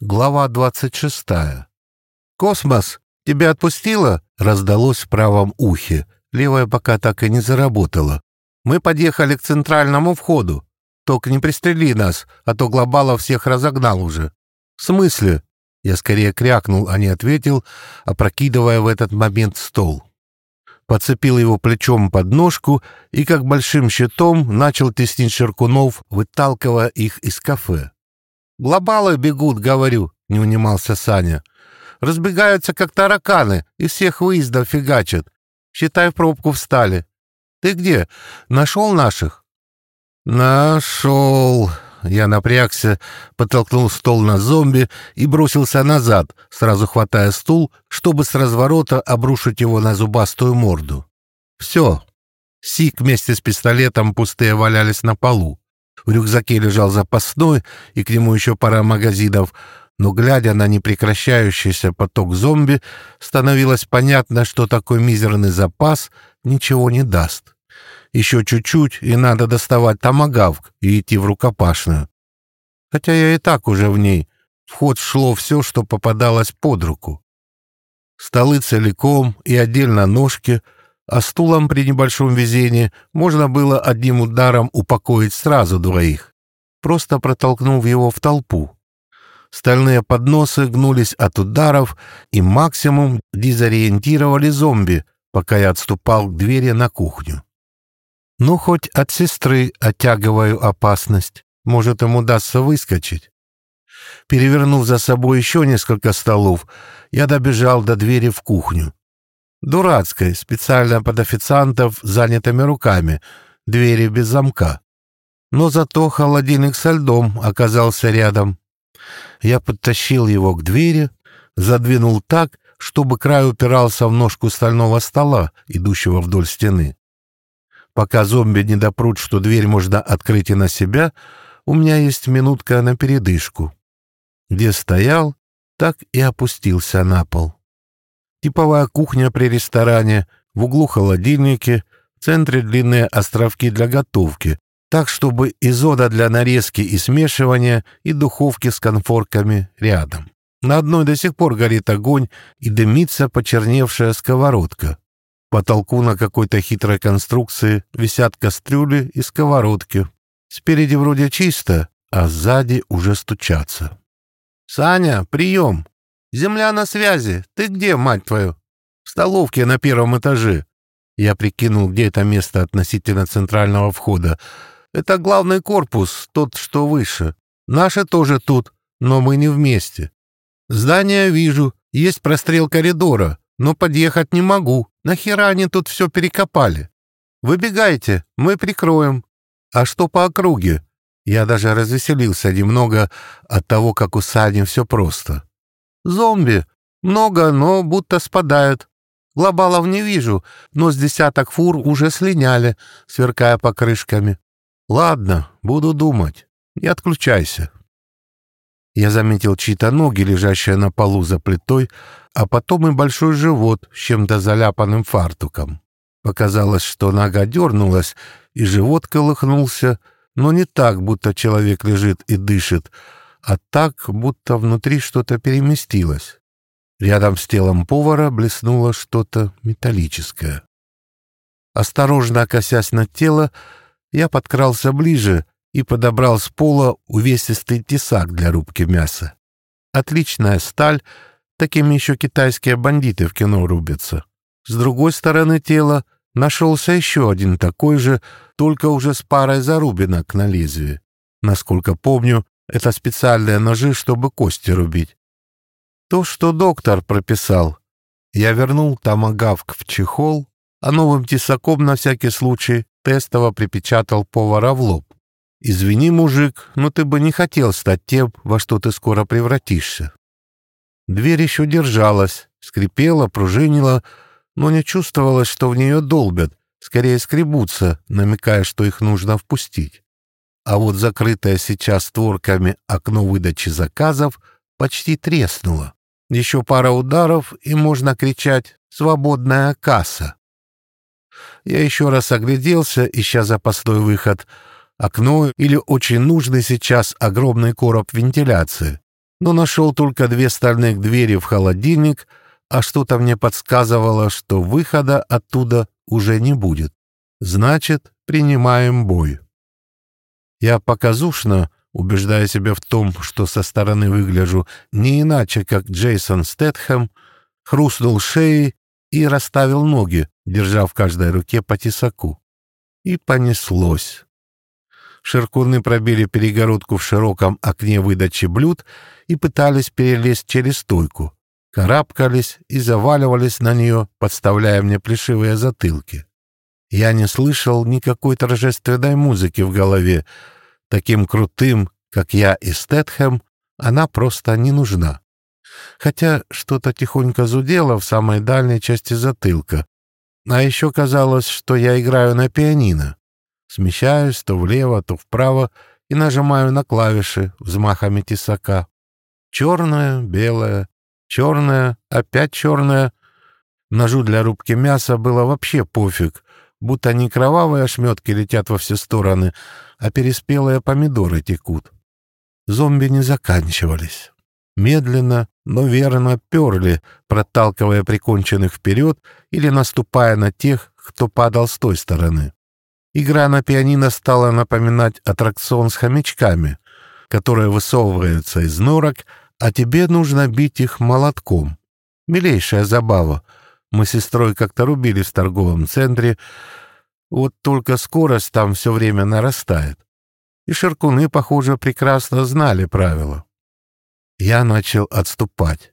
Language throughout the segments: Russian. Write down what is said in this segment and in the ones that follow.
Глава 26. «Космос, тебя отпустило?» — раздалось в правом ухе. Левая пока так и не заработала. «Мы подъехали к центральному входу. Только не пристрели нас, а то Глобалов всех разогнал уже». «В смысле?» Я скорее крякнул, а не ответил, опрокидывая в этот момент стол. Подцепил его плечом под ножку и, как большим щитом, начал теснить Ширкунов, выталкивая их из кафе. «Глобалы бегут, говорю», — не унимался Саня. «Разбегаются, как тараканы, и всех выездов фигачат. Считай, в пробку встали. Ты где? Нашел наших?» «Нашел!» Я напрягся, подтолкнул стол на зомби и бросился назад, сразу хватая стул, чтобы с разворота обрушить его на зубастую морду. «Все!» Сик вместе с пистолетом пустые валялись на полу. В рюкзаке лежал запасной, и к нему еще пара магазинов, но, глядя на непрекращающийся поток зомби, становилось понятно, что такой мизерный запас ничего не даст. Еще чуть-чуть, и надо доставать томагавк и идти в рукопашную. Хотя я и так уже в ней. В ход шло все, что попадалось под руку. Столы целиком и отдельно ножки — а стулом при небольшом везении можно было одним ударом упокоить сразу двоих, просто протолкнув его в толпу. Стальные подносы гнулись от ударов и максимум дезориентировали зомби, пока я отступал к двери на кухню. Ну, хоть от сестры оттягиваю опасность. Может, им удастся выскочить. Перевернув за собой еще несколько столов, я добежал до двери в кухню. Дурацкой, специально под официантов занятыми руками, двери без замка. Но зато холодильник со льдом оказался рядом. Я подтащил его к двери, задвинул так, чтобы край упирался в ножку стального стола, идущего вдоль стены. Пока зомби не допрут, что дверь можно открыть и на себя, у меня есть минутка на передышку. Где стоял, так и опустился на пол. Типовая кухня при ресторане, в углу холодильники, в центре длинные островки для готовки, так, чтобы и зода для нарезки и смешивания, и духовки с конфорками рядом. На одной до сих пор горит огонь и дымится почерневшая сковородка. По потолку на какой-то хитрой конструкции висят кастрюли и сковородки. Спереди вроде чисто, а сзади уже стучатся. «Саня, прием!» «Земля на связи! Ты где, мать твою?» «В столовке на первом этаже». Я прикинул, где это место относительно центрального входа. «Это главный корпус, тот, что выше. Наши тоже тут, но мы не вместе. Здание вижу, есть прострел коридора, но подъехать не могу. Нахера они тут все перекопали? Выбегайте, мы прикроем. А что по округе?» Я даже развеселился немного от того, как у Сани все просто. Зомби. Много, но будто спадают. Глобалов не вижу, но с десяток фур уже слиняли, сверкая покрышками. Ладно, буду думать. Не отключайся. Я заметил чьи-то ноги, лежащие на полу за плитой, а потом и большой живот с чем-то заляпанным фартуком. Показалось, что нога дернулась, и живот колыхнулся, но не так, будто человек лежит и дышит, а так, будто внутри что-то переместилось. Рядом с телом повара блеснуло что-то металлическое. Осторожно косясь на тело, я подкрался ближе и подобрал с пола увесистый тесак для рубки мяса. Отличная сталь, таким еще китайские бандиты в кино рубятся. С другой стороны тела нашелся еще один такой же, только уже с парой зарубинок на лезвие. Насколько помню, это специальные ножи, чтобы кости рубить. То, что доктор прописал. Я вернул томагавк в чехол, а новым тесаком на всякий случай тестово припечатал повара в лоб. «Извини, мужик, но ты бы не хотел стать тем, во что ты скоро превратишься». Дверь еще держалась, скрипела, пружинила, но не чувствовалось, что в нее долбят, скорее скребутся, намекая, что их нужно впустить а вот закрытое сейчас створками окно выдачи заказов почти треснуло. Еще пара ударов, и можно кричать «Свободная касса!». Я еще раз огляделся, ища запасной выход. Окно или очень нужный сейчас огромный короб вентиляции. но нашел только две стальных двери в холодильник, а что-то мне подсказывало, что выхода оттуда уже не будет. Значит, принимаем бой. Я показушно, убеждая себя в том, что со стороны выгляжу не иначе, как Джейсон Стэтхэм, хрустнул шеей и расставил ноги, держа в каждой руке по тесаку. И понеслось. Ширкуны пробили перегородку в широком окне выдачи блюд и пытались перелезть через стойку. Карабкались и заваливались на нее, подставляя мне плешивые затылки. Я не слышал никакой торжественной музыки в голове. Таким крутым, как я и Стэтхэм, она просто не нужна. Хотя что-то тихонько зудело в самой дальней части затылка. А еще казалось, что я играю на пианино. Смещаюсь то влево, то вправо и нажимаю на клавиши взмахами тесака. Черное, белое, черное, опять черное. Ножу для рубки мяса было вообще пофиг, будто не кровавые ошметки летят во все стороны, а переспелые помидоры текут. Зомби не заканчивались. Медленно, но верно перли, проталкивая приконченных вперед или наступая на тех, кто падал с той стороны. Игра на пианино стала напоминать аттракцион с хомячками, которые высовываются из норок, а тебе нужно бить их молотком. Милейшая забава. Мы с сестрой как-то рубились в торговом центре, вот только скорость там все время нарастает. И ширкуны, похоже, прекрасно знали правила. Я начал отступать.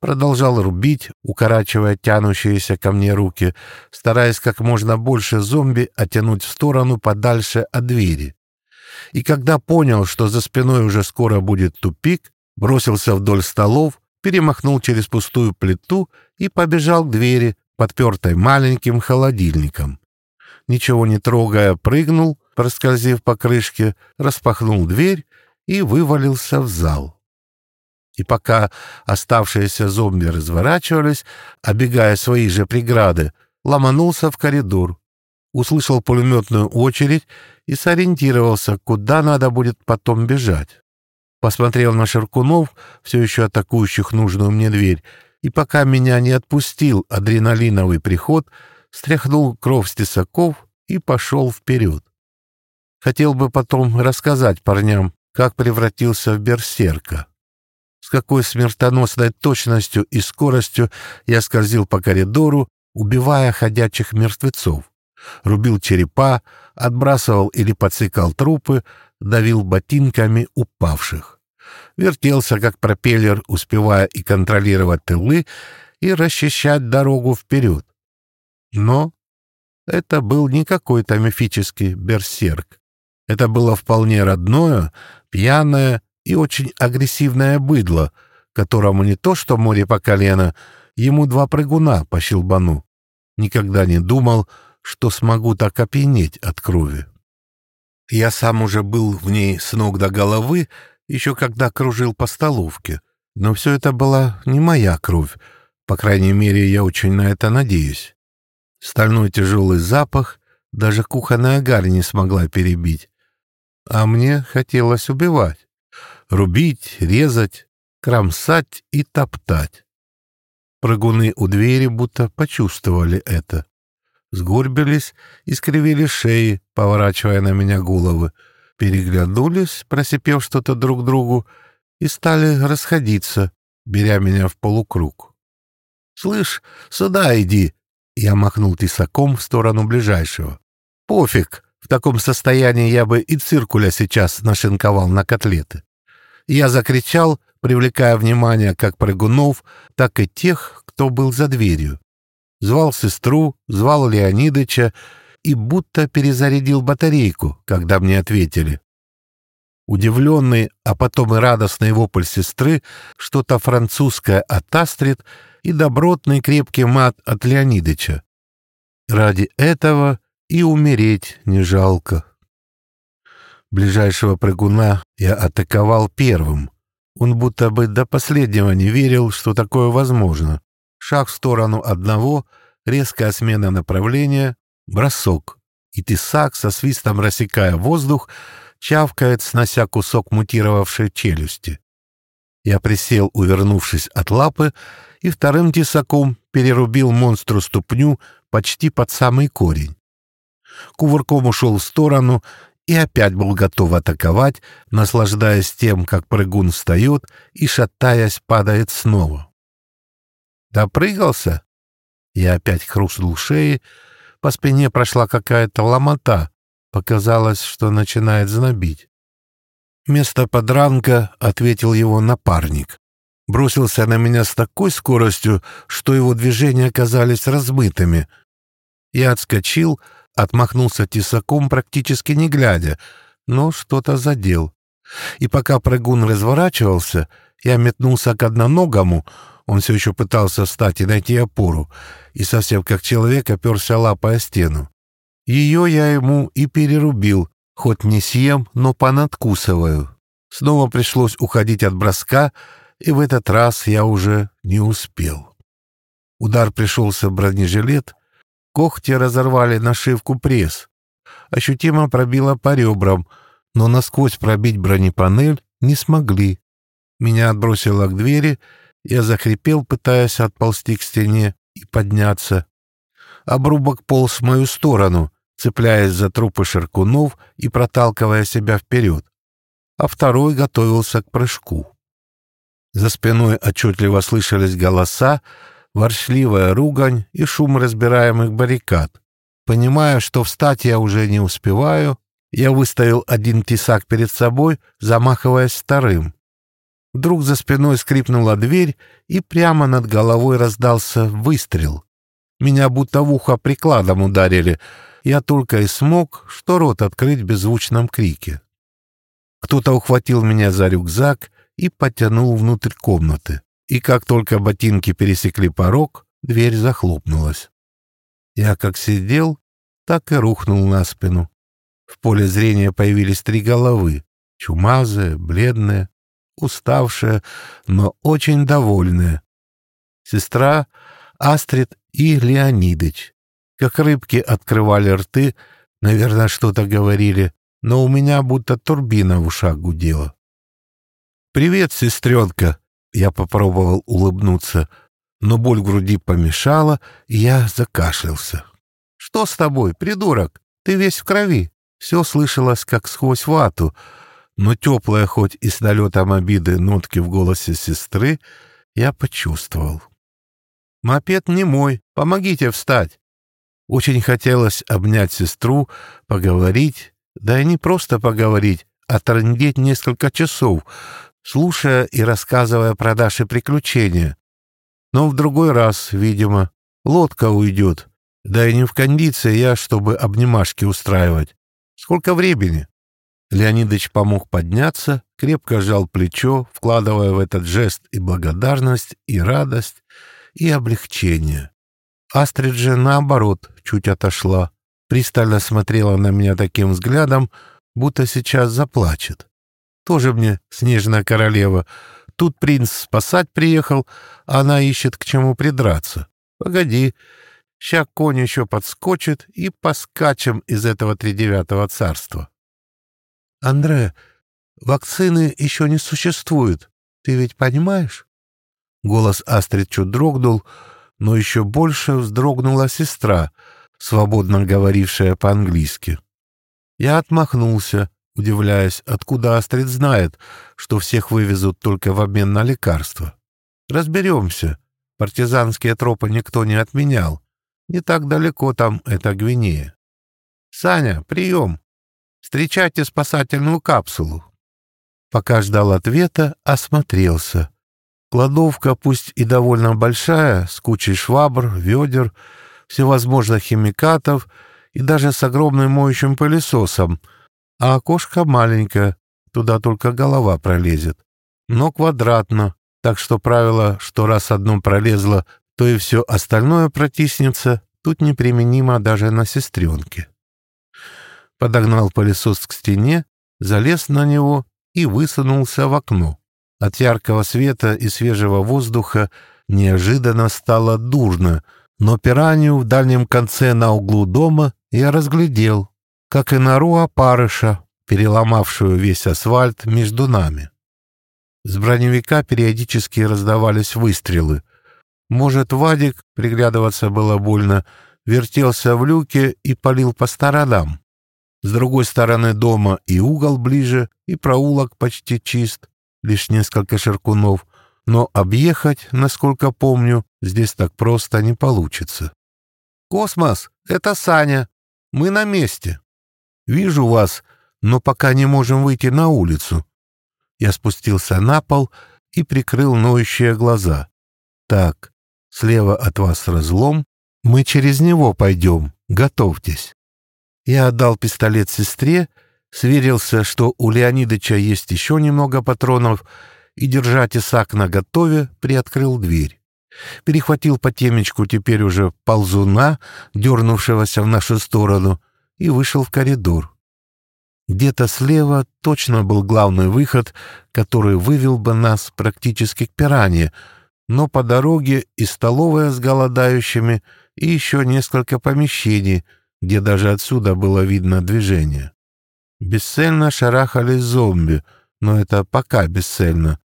Продолжал рубить, укорачивая тянущиеся ко мне руки, стараясь как можно больше зомби оттянуть в сторону подальше от двери. И когда понял, что за спиной уже скоро будет тупик, бросился вдоль столов, перемахнул через пустую плиту и побежал к двери, подпертой маленьким холодильником. Ничего не трогая, прыгнул, проскользив по крышке, распахнул дверь и вывалился в зал. И пока оставшиеся зомби разворачивались, обегая свои же преграды, ломанулся в коридор, услышал пулеметную очередь и сориентировался, куда надо будет потом бежать. Посмотрел на Ширкунов, все еще атакующих нужную мне дверь, и пока меня не отпустил адреналиновый приход, стряхнул кровь с тесаков и пошел вперед. Хотел бы потом рассказать парням, как превратился в берсерка с какой смертоносной точностью и скоростью я скользил по коридору, убивая ходячих мертвецов. Рубил черепа, отбрасывал или подсыкал трупы, давил ботинками упавших. Вертелся, как пропеллер, успевая и контролировать тылы, и расчищать дорогу вперед. Но это был не какой-то мифический берсерк. Это было вполне родное, пьяное и очень агрессивное быдло, которому не то что море по колено, ему два прыгуна по щелбану. Никогда не думал, что смогу так опьянеть от крови. Я сам уже был в ней с ног до головы, еще когда кружил по столовке, но все это была не моя кровь, по крайней мере, я очень на это надеюсь. Стальной тяжелый запах даже кухонная гарь не смогла перебить. А мне хотелось убивать рубить, резать, кромсать и топтать. Прыгуны у двери будто почувствовали это. Сгорбились и скривили шеи, поворачивая на меня головы. Переглянулись, просипев что-то друг другу, и стали расходиться, беря меня в полукруг. «Слышь, сюда иди!» Я махнул тесаком в сторону ближайшего. «Пофиг, в таком состоянии я бы и циркуля сейчас нашинковал на котлеты». Я закричал, привлекая внимание как прыгунов, так и тех, кто был за дверью. Звал сестру, звал Леонидыча и будто перезарядил батарейку, когда мне ответили. Удивленный, а потом и радостный вопль сестры, что-то французское от Астрид и добротный крепкий мат от Леонидыча. Ради этого и умереть не жалко. Ближайшего прыгуна я атаковал первым. Он будто бы до последнего не верил, что такое возможно. Шаг в сторону одного, резкая смена направления, бросок. И тесак, со свистом рассекая воздух, чавкает, снося кусок мутировавшей челюсти. Я присел, увернувшись от лапы, и вторым тесаком перерубил монстру ступню почти под самый корень. Кувырком ушел в сторону и опять был готов атаковать, наслаждаясь тем, как прыгун встает и, шатаясь, падает снова. Допрыгался? Я опять хрустнул шеи, по спине прошла какая-то ломота, показалось, что начинает знобить. Вместо подранка ответил его напарник. Бросился на меня с такой скоростью, что его движения оказались размытыми. Я отскочил, отмахнулся тесаком, практически не глядя, но что-то задел. И пока прыгун разворачивался, я метнулся к одноногому, он все еще пытался встать и найти опору, и совсем как человек оперся лапой о стену. Ее я ему и перерубил, Хоть не съем, но понадкусываю. Снова пришлось уходить от броска, и в этот раз я уже не успел. Удар пришелся в бронежилет, когти разорвали нашивку пресс. Ощутимо пробило по ребрам, но насквозь пробить бронепанель не смогли. Меня отбросило к двери, я захрипел, пытаясь отползти к стене и подняться. Обрубок полз в мою сторону, цепляясь за трупы ширкунов и проталкивая себя вперед, а второй готовился к прыжку. За спиной отчетливо слышались голоса, воршливая ругань и шум разбираемых баррикад. Понимая, что встать я уже не успеваю, я выставил один тесак перед собой, замахиваясь вторым. Вдруг за спиной скрипнула дверь, и прямо над головой раздался выстрел. Меня будто в ухо прикладом ударили — я только и смог, что рот открыть в беззвучном крике. Кто-то ухватил меня за рюкзак и потянул внутрь комнаты. И как только ботинки пересекли порог, дверь захлопнулась. Я как сидел, так и рухнул на спину. В поле зрения появились три головы. Чумазые, бледные, уставшие, но очень довольные. Сестра, Астрид и Леонидыч. Как рыбки открывали рты, наверное, что-то говорили, но у меня будто турбина в ушах гудела. «Привет, сестренка!» Я попробовал улыбнуться, но боль в груди помешала, и я закашлялся. «Что с тобой, придурок? Ты весь в крови!» Все слышалось, как сквозь вату, но теплая, хоть и с налетом обиды, нотки в голосе сестры я почувствовал. «Мопед не мой, помогите встать!» Очень хотелось обнять сестру, поговорить, да и не просто поговорить, а трындеть несколько часов, слушая и рассказывая про наши приключения. Но в другой раз, видимо, лодка уйдет, да и не в кондиции я, чтобы обнимашки устраивать. Сколько времени? Леонидыч помог подняться, крепко сжал плечо, вкладывая в этот жест и благодарность, и радость, и облегчение. Астрид же, наоборот, чуть отошла, пристально смотрела на меня таким взглядом, будто сейчас заплачет. Тоже мне снежная королева. Тут принц спасать приехал, а она ищет к чему придраться. Погоди, ща конь еще подскочит и поскачем из этого тридевятого царства. Андре, вакцины еще не существует, ты ведь понимаешь? Голос Астрид чуть дрогнул, но еще больше вздрогнула сестра, свободно говорившая по-английски. Я отмахнулся, удивляясь, откуда Астрид знает, что всех вывезут только в обмен на лекарства. Разберемся. Партизанские тропы никто не отменял. Не так далеко там эта Гвинея. «Саня, прием! Встречайте спасательную капсулу!» Пока ждал ответа, осмотрелся. Кладовка, пусть и довольно большая, с кучей швабр, ведер, всевозможных химикатов и даже с огромным моющим пылесосом, а окошко маленькое, туда только голова пролезет. Но квадратно, так что правило, что раз одно пролезло, то и все остальное протиснется, тут неприменимо даже на сестренке. Подогнал пылесос к стене, залез на него и высунулся в окно. От яркого света и свежего воздуха неожиданно стало дурно, но пиранью в дальнем конце на углу дома я разглядел, как и нору опарыша, переломавшую весь асфальт между нами. С броневика периодически раздавались выстрелы. Может, Вадик, приглядываться было больно, вертелся в люке и палил по сторонам. С другой стороны дома и угол ближе, и проулок почти чист, лишь несколько ширкунов, но объехать, насколько помню, здесь так просто не получится. «Космос, это Саня. Мы на месте. Вижу вас, но пока не можем выйти на улицу». Я спустился на пол и прикрыл ноющие глаза. «Так, слева от вас разлом, мы через него пойдем, готовьтесь». Я отдал пистолет сестре, сверился, что у Леонидыча есть еще немного патронов, и, держа тесак на готове, приоткрыл дверь. Перехватил по темечку теперь уже ползуна, дернувшегося в нашу сторону, и вышел в коридор. Где-то слева точно был главный выход, который вывел бы нас практически к пиране, но по дороге и столовая с голодающими, и еще несколько помещений — где даже отсюда было видно движение. Бесцельно шарахали зомби, но это пока бесцельно.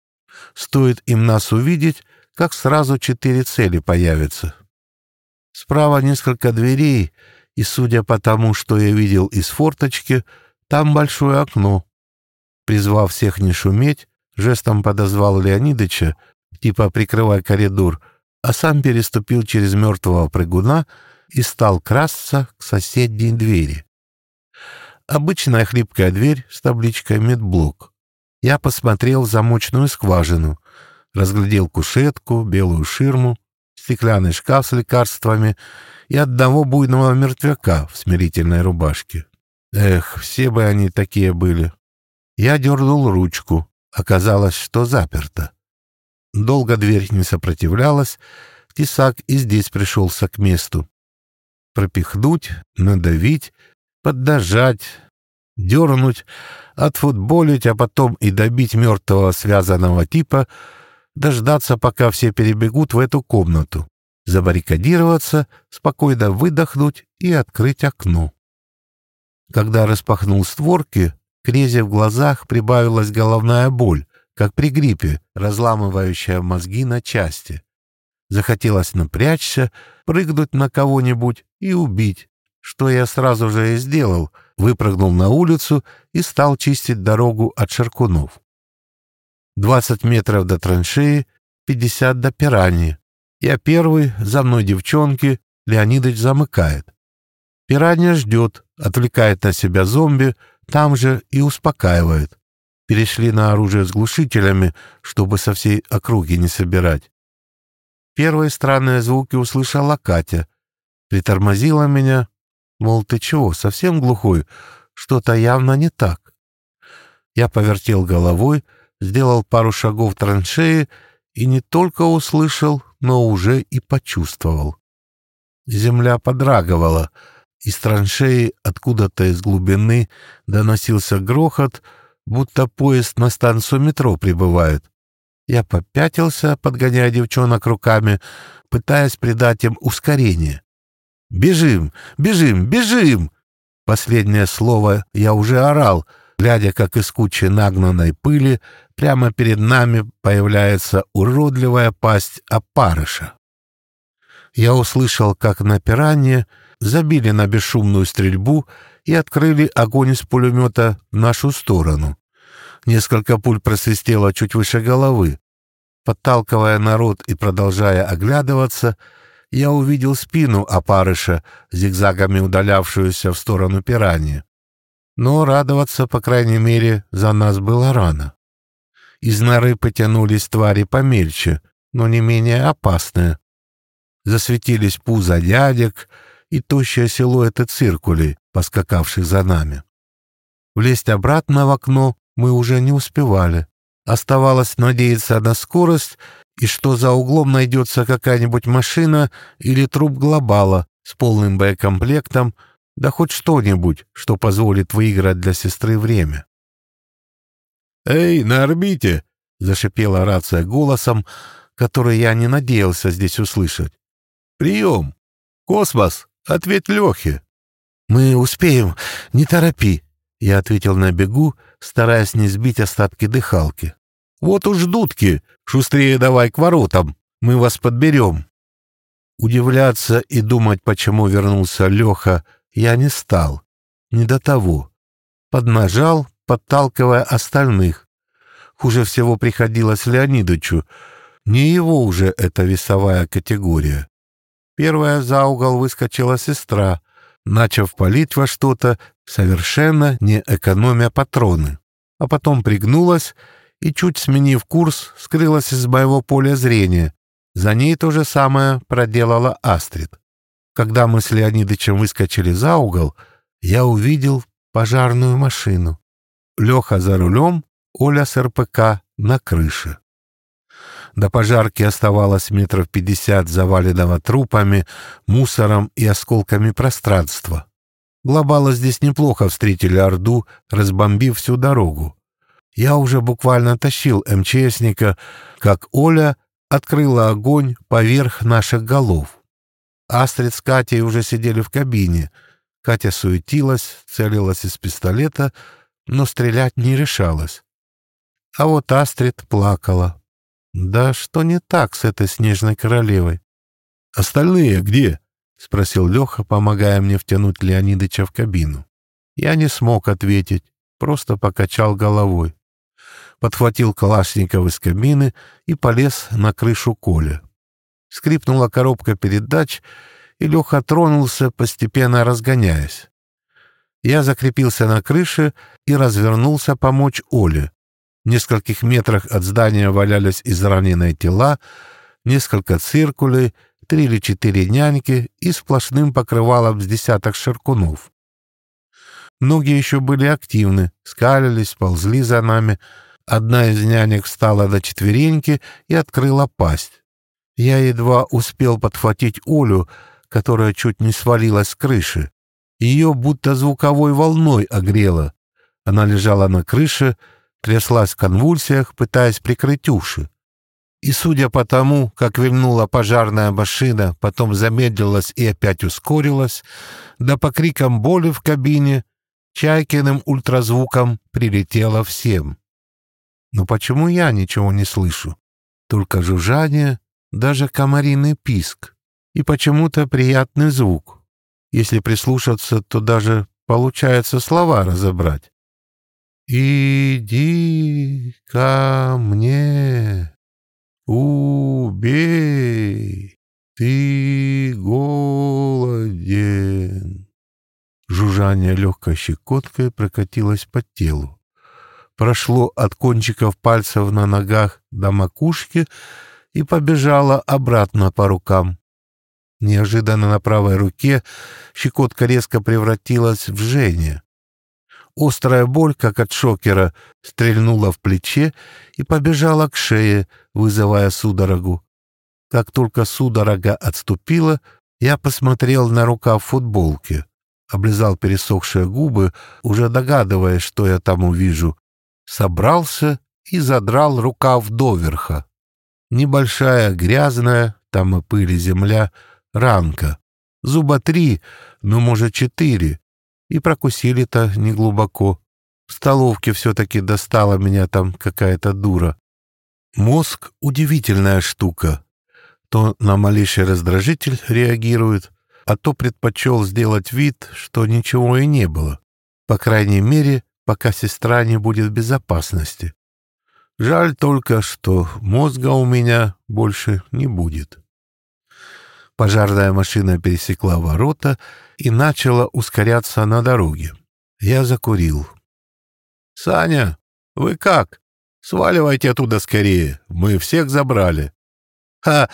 Стоит им нас увидеть, как сразу четыре цели появятся. Справа несколько дверей, и, судя по тому, что я видел из форточки, там большое окно. Призвав всех не шуметь, жестом подозвал Леонидыча, типа «прикрывай коридор», а сам переступил через мертвого прыгуна и стал красться к соседней двери. Обычная хлипкая дверь с табличкой «Медблок». Я посмотрел замочную скважину, разглядел кушетку, белую ширму, стеклянный шкаф с лекарствами и одного буйного мертвяка в смирительной рубашке. Эх, все бы они такие были. Я дернул ручку. Оказалось, что заперто. Долго дверь не сопротивлялась, тесак и здесь пришелся к месту пропихнуть, надавить, поддажать, дернуть, отфутболить, а потом и добить мертвого связанного типа, дождаться, пока все перебегут в эту комнату, забаррикадироваться, спокойно выдохнуть и открыть окно. Когда распахнул створки, Крезе в глазах прибавилась головная боль, как при гриппе, разламывающая мозги на части. Захотелось напрячься, прыгнуть на кого-нибудь и убить, что я сразу же и сделал, выпрыгнул на улицу и стал чистить дорогу от Шаркунов. Двадцать метров до траншеи, пятьдесят до пираньи. Я первый, за мной девчонки, Леонидыч замыкает. Пиранья ждет, отвлекает на себя зомби, там же и успокаивает. Перешли на оружие с глушителями, чтобы со всей округи не собирать. Первые странные звуки услышала Катя. Притормозила меня. Мол, ты чего, совсем глухой? Что-то явно не так. Я повертел головой, сделал пару шагов траншеи и не только услышал, но уже и почувствовал. Земля подрагивала. Из траншеи откуда-то из глубины доносился грохот, будто поезд на станцию метро прибывает. Я попятился, подгоняя девчонок руками, пытаясь придать им ускорение. «Бежим! Бежим! Бежим!» Последнее слово я уже орал, глядя, как из кучи нагнанной пыли прямо перед нами появляется уродливая пасть опарыша. Я услышал, как на пиранье забили на бесшумную стрельбу и открыли огонь из пулемета в нашу сторону. Несколько пуль просвистело чуть выше головы. Подталкивая народ и продолжая оглядываться, я увидел спину опарыша, зигзагами удалявшуюся в сторону пираньи. Но радоваться, по крайней мере, за нас было рано. Из норы потянулись твари помельче, но не менее опасные. Засветились пузо дядек и тощие силуэты циркулей, поскакавших за нами. Влезть обратно в окно мы уже не успевали. Оставалось надеяться на скорость и что за углом найдется какая-нибудь машина или труп глобала с полным боекомплектом, да хоть что-нибудь, что позволит выиграть для сестры время. «Эй, на орбите!» — зашипела рация голосом, который я не надеялся здесь услышать. «Прием! Космос! Ответь Лехе!» «Мы успеем, не торопи!» Я ответил на бегу, стараясь не сбить остатки дыхалки. Вот уж дудки, шустрее давай к воротам, мы вас подберем». Удивляться и думать, почему вернулся Леха, я не стал. Не до того. Поднажал, подталкивая остальных. Хуже всего приходилось Леонидычу. Не его уже эта весовая категория. Первая за угол выскочила сестра, начав палить во что-то, совершенно не экономя патроны. А потом пригнулась и, чуть сменив курс, скрылась из моего поля зрения. За ней то же самое проделала Астрид. Когда мы с Леонидычем выскочили за угол, я увидел пожарную машину. Леха за рулем, Оля с РПК на крыше. До пожарки оставалось метров пятьдесят заваленного трупами, мусором и осколками пространства. Глобалы здесь неплохо встретили Орду, разбомбив всю дорогу. Я уже буквально тащил МЧСника, как Оля открыла огонь поверх наших голов. Астрид с Катей уже сидели в кабине. Катя суетилась, целилась из пистолета, но стрелять не решалась. А вот Астрид плакала. Да что не так с этой снежной королевой? «Остальные где?» — спросил Леха, помогая мне втянуть Леонидыча в кабину. Я не смог ответить, просто покачал головой. Подхватил Калашников из кабины и полез на крышу Коля. Скрипнула коробка передач, и Леха тронулся, постепенно разгоняясь. Я закрепился на крыше и развернулся помочь Оле. В нескольких метрах от здания валялись израненные тела, несколько циркулей, три или четыре няньки и сплошным покрывалом с десяток ширкунов. Ноги еще были активны, скалились, ползли за нами. Одна из нянек встала на четвереньки и открыла пасть. Я едва успел подхватить Олю, которая чуть не свалилась с крыши. Ее будто звуковой волной огрело. Она лежала на крыше, тряслась в конвульсиях, пытаясь прикрыть уши. И судя по тому, как вильнула пожарная машина, потом замедлилась и опять ускорилась, да по крикам боли в кабине, Чайкиным ультразвуком прилетело всем. Но почему я ничего не слышу? Только жужжание даже комариный писк и почему-то приятный звук. Если прислушаться, то даже получается слова разобрать. «Иди ко мне, убей, ты голоден». Жужжание легкой щекоткой прокатилось по телу. Прошло от кончиков пальцев на ногах до макушки — и побежала обратно по рукам. Неожиданно на правой руке щекотка резко превратилась в жжение. Острая боль, как от шокера, стрельнула в плече и побежала к шее, вызывая судорогу. Как только судорога отступила, я посмотрел на рукав футболки, облизал пересохшие губы, уже догадываясь, что я там увижу, собрался и задрал рукав доверха. Небольшая, грязная, там и пыли земля, ранка. Зуба три, ну, может, четыре. И прокусили-то неглубоко. В столовке все-таки достала меня там какая-то дура. Мозг — удивительная штука. То на малейший раздражитель реагирует, а то предпочел сделать вид, что ничего и не было. По крайней мере, пока сестра не будет в безопасности. Жаль только, что мозга у меня больше не будет. Пожарная машина пересекла ворота и начала ускоряться на дороге. Я закурил. «Саня, вы как? Сваливайте оттуда скорее. Мы всех забрали». «Ха!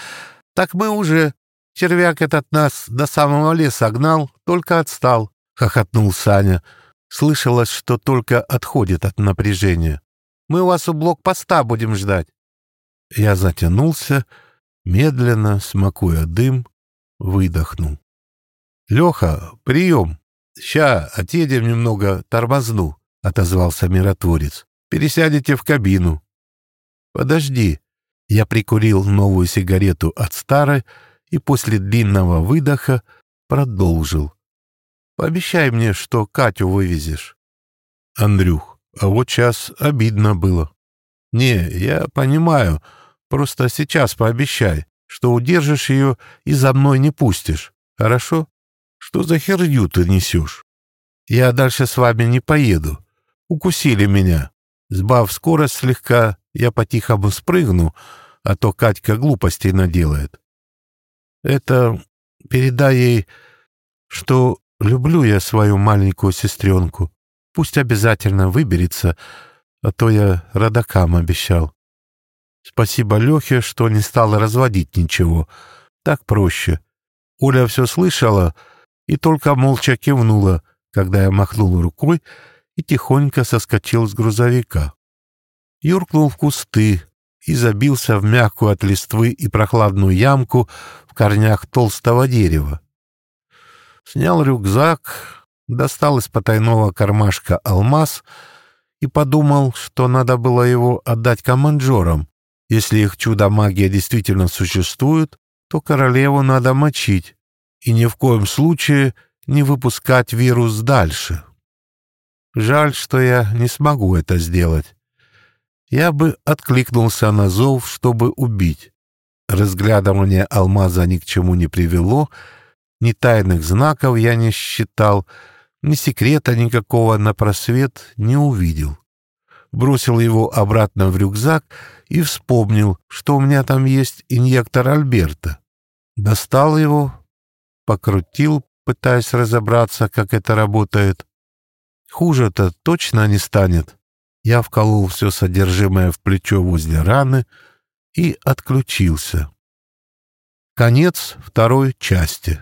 Так мы уже. Червяк этот нас до самого леса гнал, только отстал», — хохотнул Саня. Слышалось, что только отходит от напряжения. Мы вас у блокпоста будем ждать. Я затянулся, медленно, смакуя дым, выдохнул. — Леха, прием! Ща, отъедем немного, тормозну, — отозвался миротворец. — Пересядете в кабину. — Подожди. Я прикурил новую сигарету от старой и после длинного выдоха продолжил. — Пообещай мне, что Катю вывезешь. — Андрюх, а вот сейчас обидно было. «Не, я понимаю. Просто сейчас пообещай, что удержишь ее и за мной не пустишь. Хорошо? Что за херню ты несешь? Я дальше с вами не поеду. Укусили меня. Сбав скорость слегка, я по-тихому спрыгну, а то Катька глупостей наделает. Это передай ей, что люблю я свою маленькую сестренку. Пусть обязательно выберется, а то я родакам обещал. Спасибо Лехе, что не стал разводить ничего. Так проще. Оля все слышала и только молча кивнула, когда я махнул рукой и тихонько соскочил с грузовика. Юркнул в кусты и забился в мягкую от листвы и прохладную ямку в корнях толстого дерева. Снял рюкзак, достал из потайного кармашка алмаз и подумал, что надо было его отдать команджорам. Если их чудо-магия действительно существует, то королеву надо мочить и ни в коем случае не выпускать вирус дальше. Жаль, что я не смогу это сделать. Я бы откликнулся на зов, чтобы убить. Разглядывание алмаза ни к чему не привело, ни тайных знаков я не считал, ни секрета никакого на просвет не увидел. Бросил его обратно в рюкзак и вспомнил, что у меня там есть инъектор Альберта. Достал его, покрутил, пытаясь разобраться, как это работает. Хуже-то точно не станет. Я вколол все содержимое в плечо возле раны и отключился. Конец второй части.